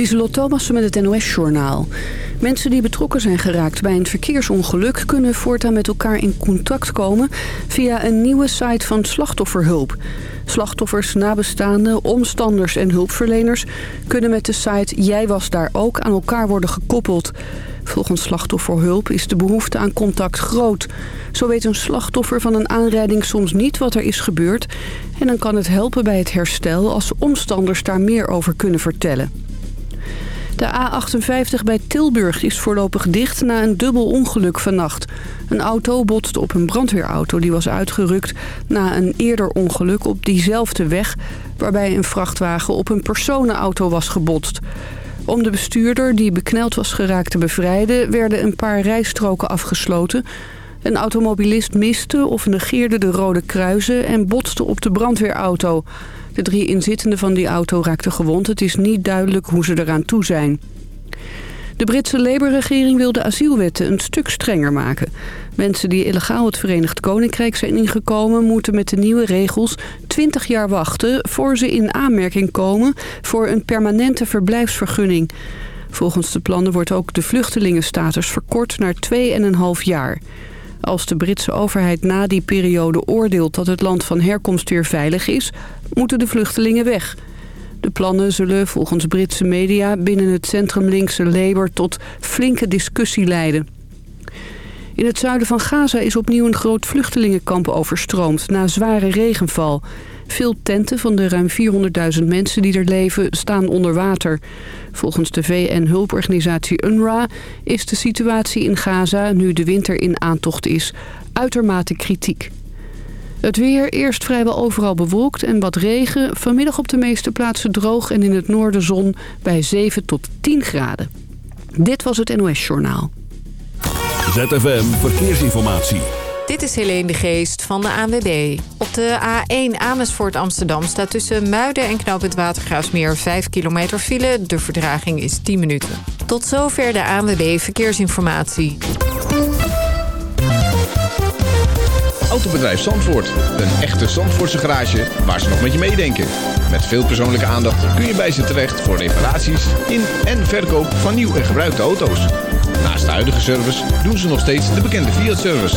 Lieselot Thomassen met het NOS-journaal. Mensen die betrokken zijn geraakt bij een verkeersongeluk... kunnen voortaan met elkaar in contact komen... via een nieuwe site van slachtofferhulp. Slachtoffers, nabestaanden, omstanders en hulpverleners... kunnen met de site Jij was daar ook aan elkaar worden gekoppeld. Volgens slachtofferhulp is de behoefte aan contact groot. Zo weet een slachtoffer van een aanrijding soms niet wat er is gebeurd... en dan kan het helpen bij het herstel als omstanders daar meer over kunnen vertellen. De A58 bij Tilburg is voorlopig dicht na een dubbel ongeluk vannacht. Een auto botste op een brandweerauto die was uitgerukt na een eerder ongeluk op diezelfde weg... waarbij een vrachtwagen op een personenauto was gebotst. Om de bestuurder die bekneld was geraakt te bevrijden... werden een paar rijstroken afgesloten... Een automobilist miste of negeerde de rode kruisen en botste op de brandweerauto. De drie inzittenden van die auto raakten gewond. Het is niet duidelijk hoe ze eraan toe zijn. De Britse Labour-regering wil de asielwetten een stuk strenger maken. Mensen die illegaal het Verenigd Koninkrijk zijn ingekomen... moeten met de nieuwe regels 20 jaar wachten... voor ze in aanmerking komen voor een permanente verblijfsvergunning. Volgens de plannen wordt ook de vluchtelingenstatus verkort naar 2,5 jaar. Als de Britse overheid na die periode oordeelt dat het land van herkomst weer veilig is, moeten de vluchtelingen weg. De plannen zullen volgens Britse media binnen het centrum-linkse Labour tot flinke discussie leiden. In het zuiden van Gaza is opnieuw een groot vluchtelingenkamp overstroomd na zware regenval. Veel tenten van de ruim 400.000 mensen die er leven staan onder water. Volgens de VN-hulporganisatie UNRWA is de situatie in Gaza, nu de winter in aantocht is, uitermate kritiek. Het weer eerst vrijwel overal bewolkt en wat regen. Vanmiddag op de meeste plaatsen droog en in het noorden zon bij 7 tot 10 graden. Dit was het NOS Journaal. ZFM Verkeersinformatie. Dit is Helene de Geest van de ANWB. Op de A1 Amersfoort Amsterdam staat tussen Muiden en Knoopend Watergraafsmeer 5 kilometer file. De verdraging is 10 minuten. Tot zover de ANWB Verkeersinformatie. Autobedrijf Zandvoort. Een echte Zandvoortse garage waar ze nog met je meedenken. Met veel persoonlijke aandacht kun je bij ze terecht voor reparaties in en verkoop van nieuw en gebruikte auto's. Naast de huidige service doen ze nog steeds de bekende Fiat-service.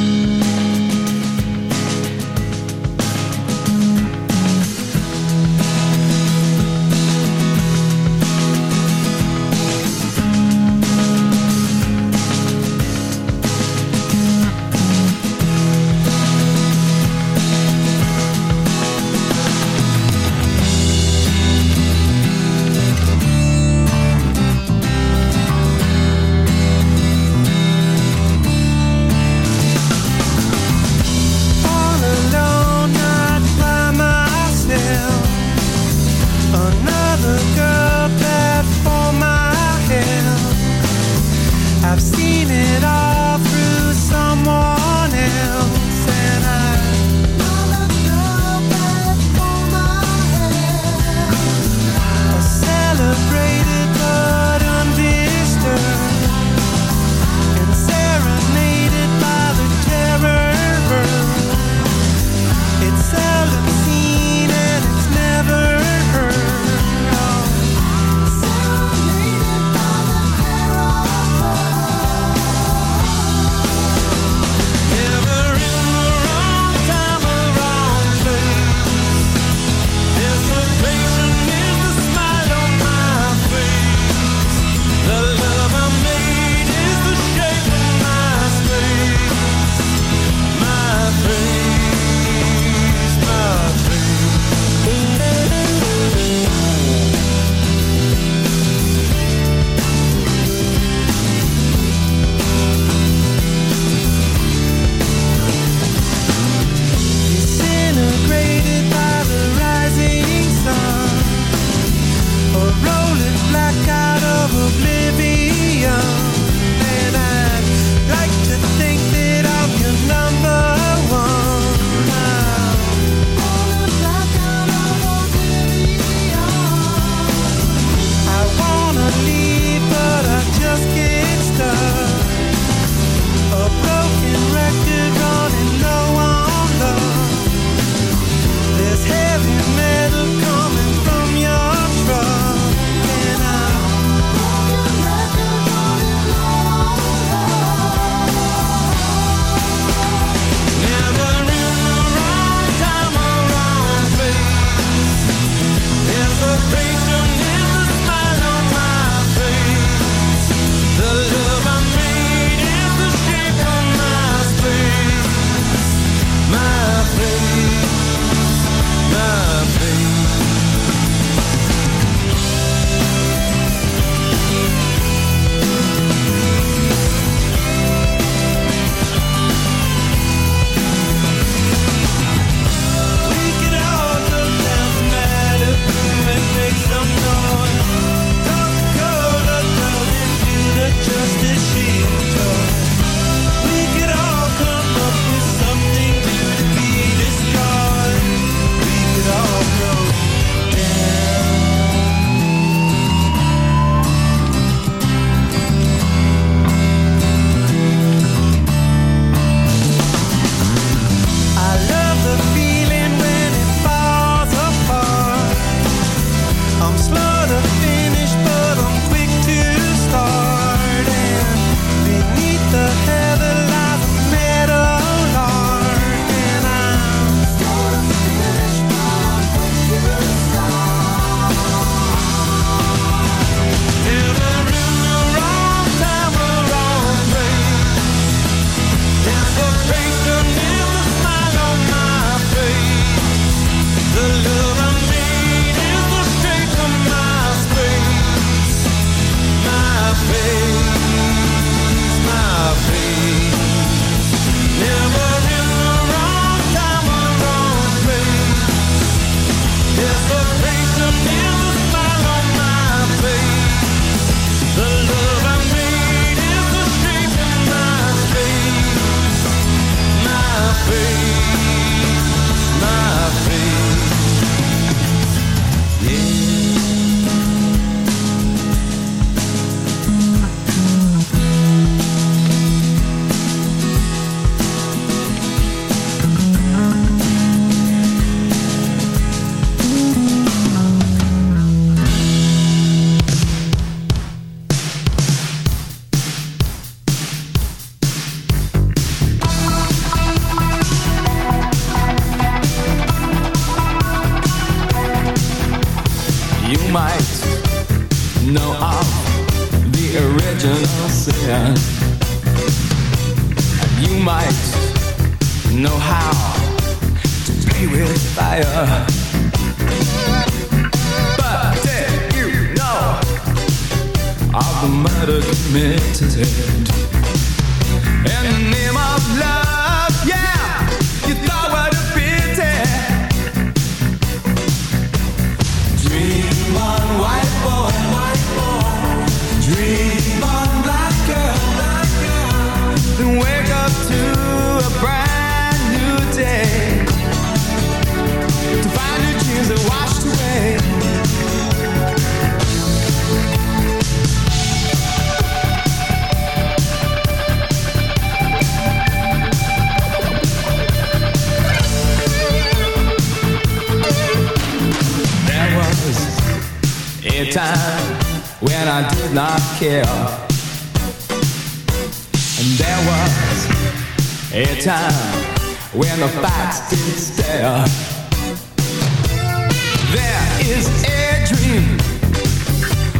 is a dream,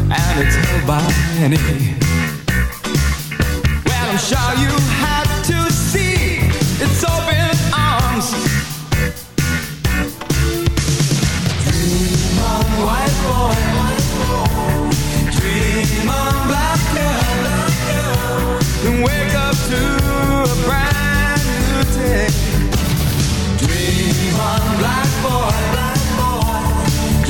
and it's held by many. Well, I'm sure you have to see its open arms. Dream on, white boy. Dream on, black girl. And wake up to.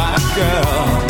black girl.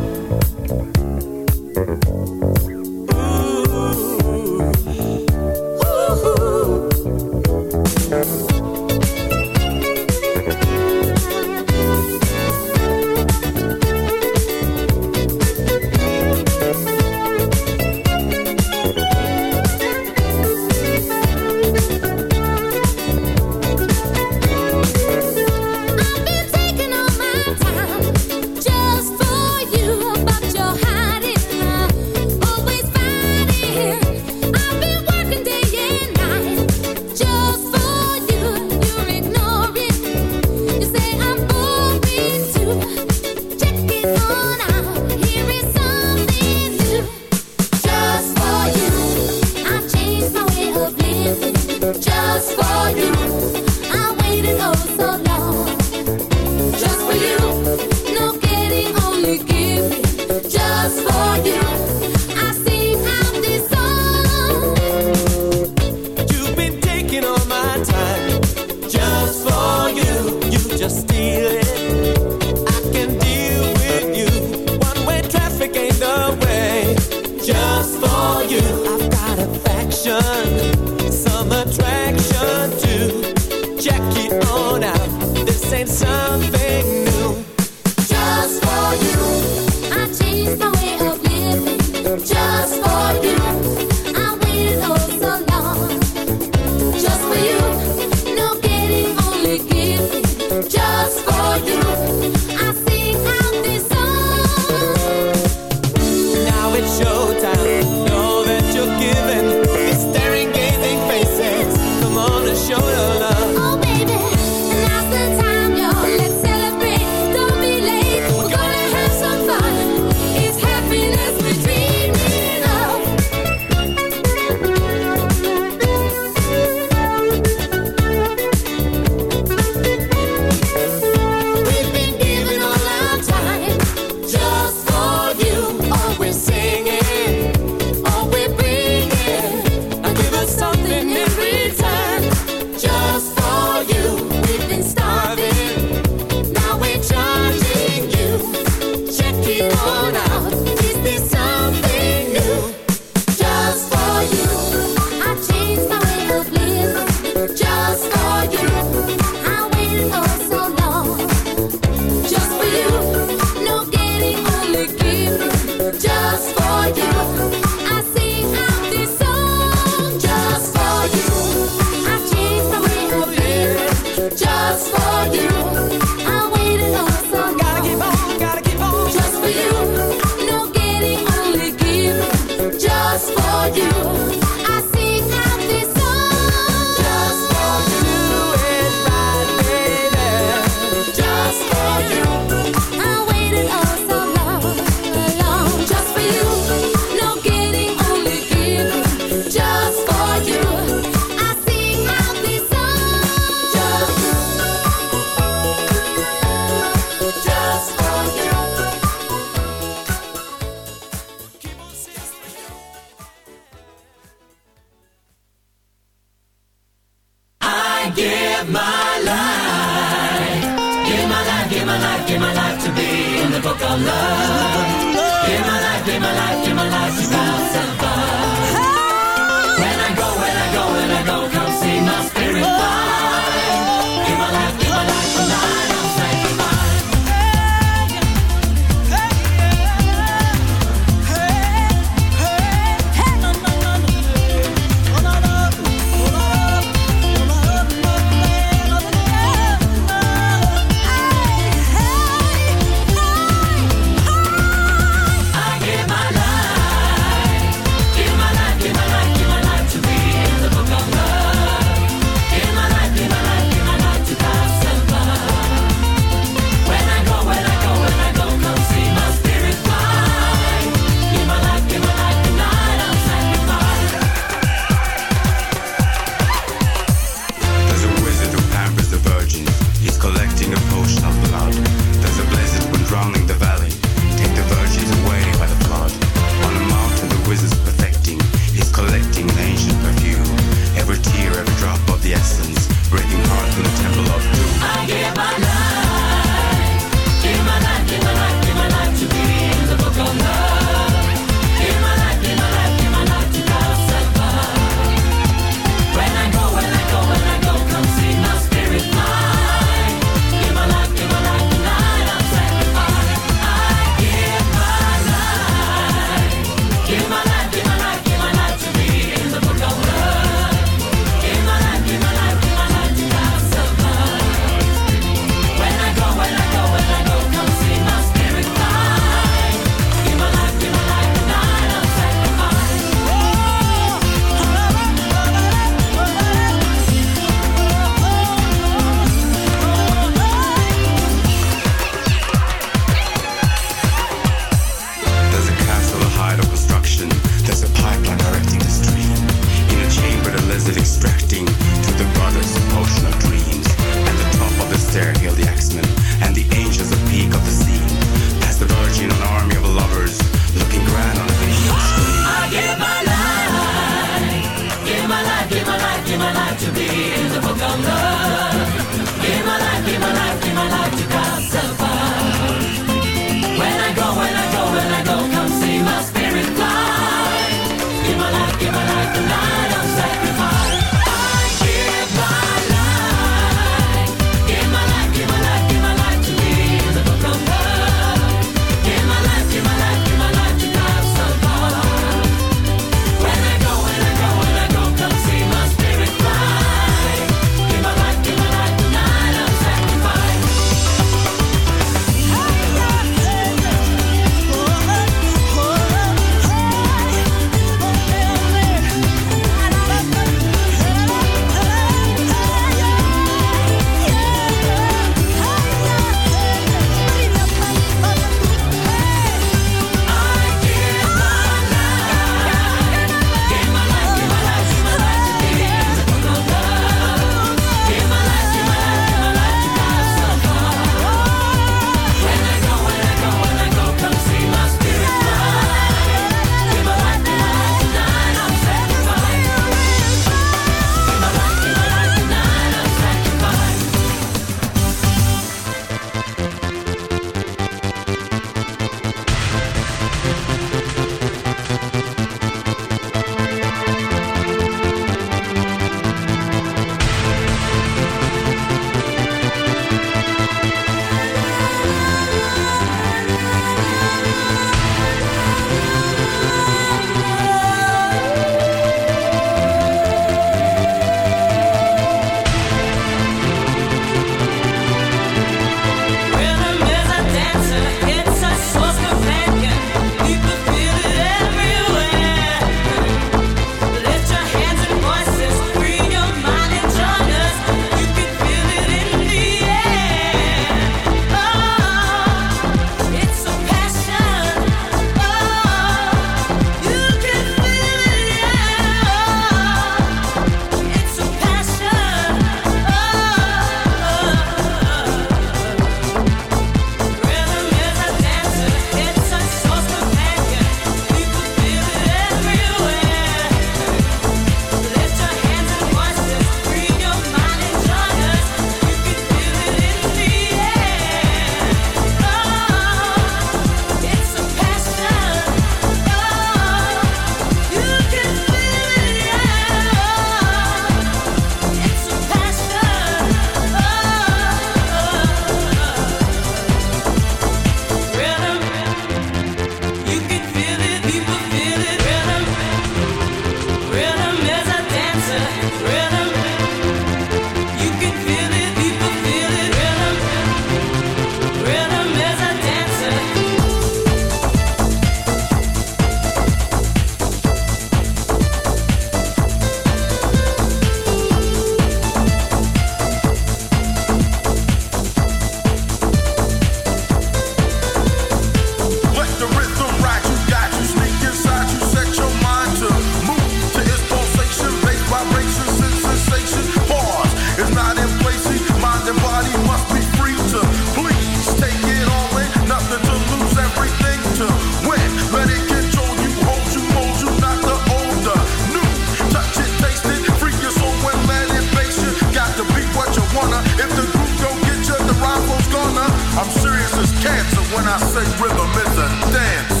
Is cancer when I say rhythm is a dancer.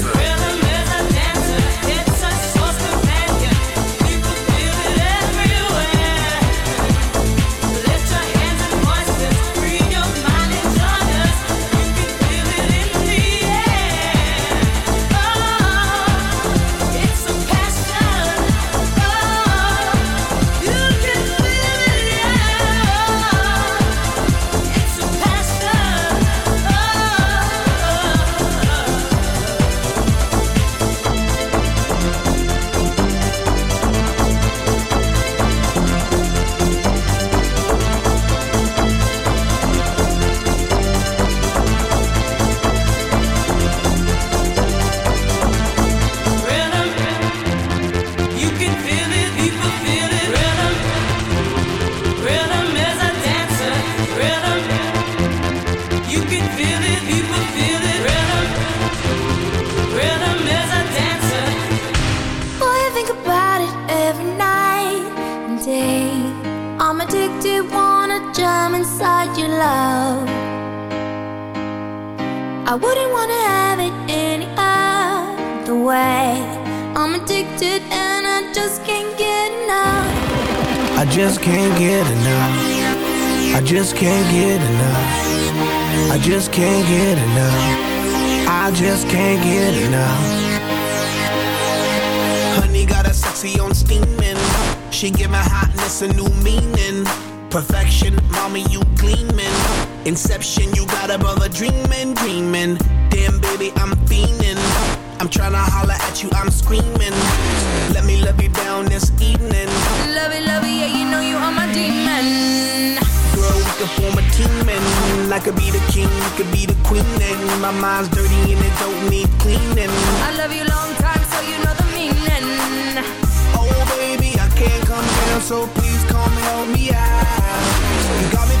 A dreaming, dreaming. Damn, baby, I'm fiending. I'm tryna holler at you, I'm screaming. Let me love you down this evening. Love it, love it, yeah, you know you are my demon. Girl, we can form a team and I could be the king, you could be the queen and my mind's dirty and it don't need cleaning. I love you long time, so you know the meaning. Oh baby, I can't come down, so please come help me out. You got me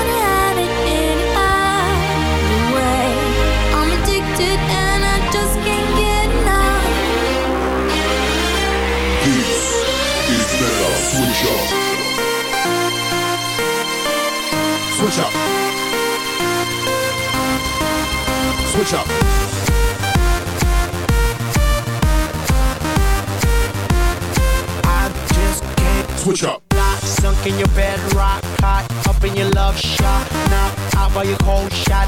Switch up. Switch up. I just can't Switch up. Sunk in your bed, rock hot, up in your love shot. Now out by your cold shot,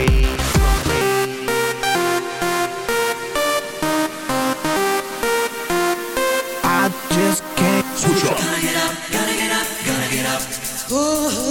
Can't get up. after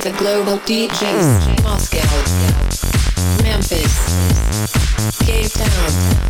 the global DJs Moscow, Memphis, Cape Town.